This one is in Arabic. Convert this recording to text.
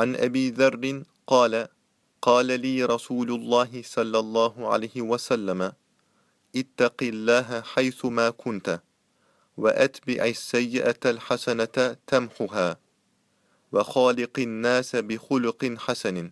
عن أبي ذر قال قال لي رسول الله صلى الله عليه وسلم اتق الله حيثما كنت وأتبع السيئة الحسنة تمحها وخالق الناس بخلق حسن.